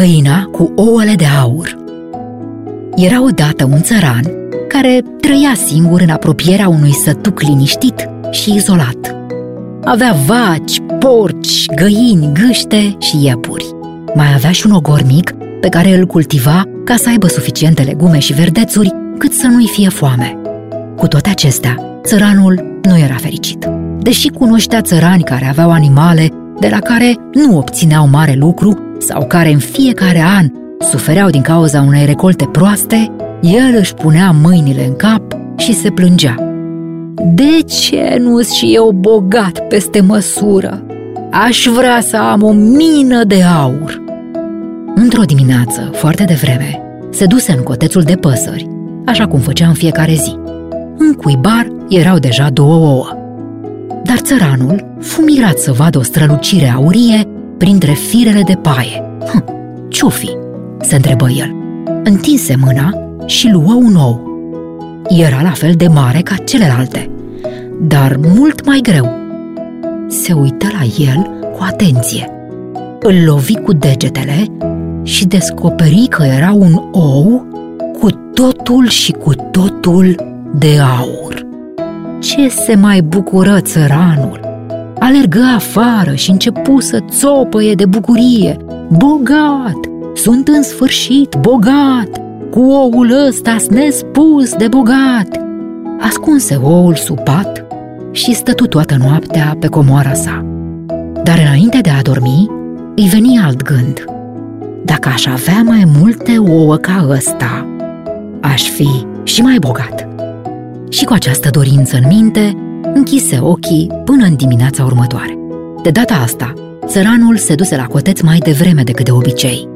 Găina cu ouăle de aur Era odată un țăran care trăia singur în apropierea unui sătuc liniștit și izolat. Avea vaci, porci, găini, gâște și iepuri. Mai avea și un ogor mic pe care îl cultiva ca să aibă suficiente legume și verdețuri cât să nu-i fie foame. Cu toate acestea, țăranul nu era fericit. Deși cunoștea țărani care aveau animale de la care nu obțineau mare lucru sau care în fiecare an sufereau din cauza unei recolte proaste, el își punea mâinile în cap și se plângea. De ce nu și eu bogat peste măsură? Aș vrea să am o mină de aur. Într-o dimineață, foarte devreme, se duse în cotețul de păsări, așa cum făcea în fiecare zi. În cuibar erau deja două ouă. Dar țăranul fu mirat să vadă o strălucire aurie printre firele de paie. Hm, ce-o fi? se întrebă el. Întinse mâna și luă un ou. Era la fel de mare ca celelalte, dar mult mai greu. Se uită la el cu atenție. Îl lovi cu degetele și descoperi că era un ou cu totul și cu totul de aur. Ce se mai bucură țăranul? Alergă afară și începu să țopăie de bucurie. Bogat! Sunt în sfârșit bogat! Cu oul ăsta nespus de bogat! Ascunse oul sub pat și stătu toată noaptea pe comoara sa. Dar înainte de a dormi, îi veni alt gând. Dacă aș avea mai multe ouă ca ăsta, aș fi și mai bogat. Și cu această dorință în minte, închise ochii până în dimineața următoare. De data asta, țăranul se duse la coteț mai devreme decât de obicei.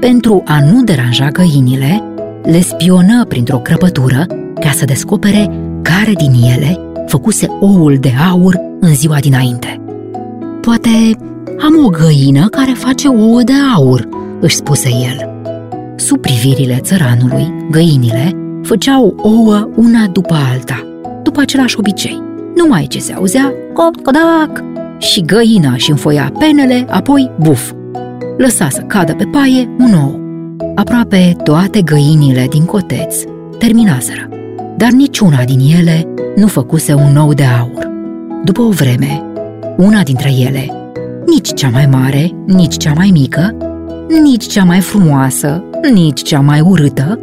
Pentru a nu deranja găinile, le spionă printr-o crăpătură ca să descopere care din ele făcuse oul de aur în ziua dinainte. Poate am o găină care face ouă de aur, își spuse el. Sub privirile țăranului, găinile făceau ouă una după alta, după același obicei. Numai ce se auzea, cot, codac, și găina și înfoia penele, apoi buf. Lăsa să cadă pe paie un ou. Aproape toate găinile din coteț terminaseră, dar niciuna din ele nu făcuse un nou de aur. După o vreme, una dintre ele, nici cea mai mare, nici cea mai mică, nici cea mai frumoasă, nici cea mai urâtă,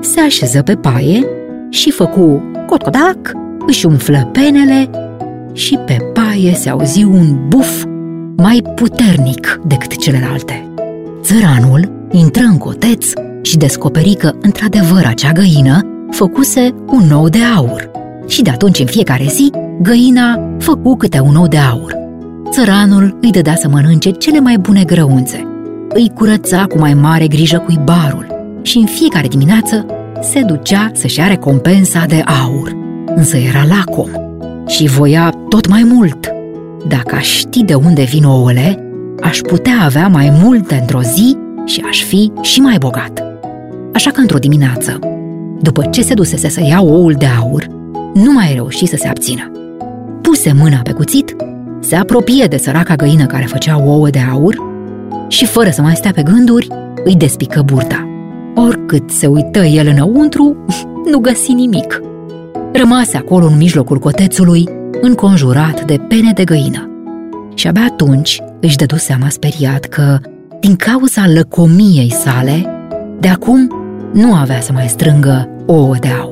se așeză pe paie și făcu cotcodac, își umflă penele și pe paie se auzi un buf mai puternic decât celelalte. Țăranul intră în coteț și descoperi că, într-adevăr, acea găină făcuse un nou de aur. Și de atunci, în fiecare zi, găina făcu câte un nou de aur. Țăranul îi dădea să mănânce cele mai bune grăunțe. Îi curăța cu mai mare grijă cuibarul și în fiecare dimineață se ducea să-și ia recompensa de aur. Însă era lacom și voia tot mai mult. Dacă aș ști de unde vin ouăle, aș putea avea mai multe într-o zi și aș fi și mai bogat. Așa că într-o dimineață, după ce se dusese să ia oul de aur, nu mai reuși să se abțină. Puse mâna pe cuțit, se apropie de săraca găină care făcea ouă de aur și, fără să mai stea pe gânduri, îi despică burta. Oricât se uită el înăuntru, nu găsi nimic. Rămase acolo în mijlocul cotețului, înconjurat de pene de găină. Și abia atunci își dădu seama speriat că, din cauza lăcomiei sale, de acum nu avea să mai strângă ouă de aur.